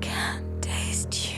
can't taste you.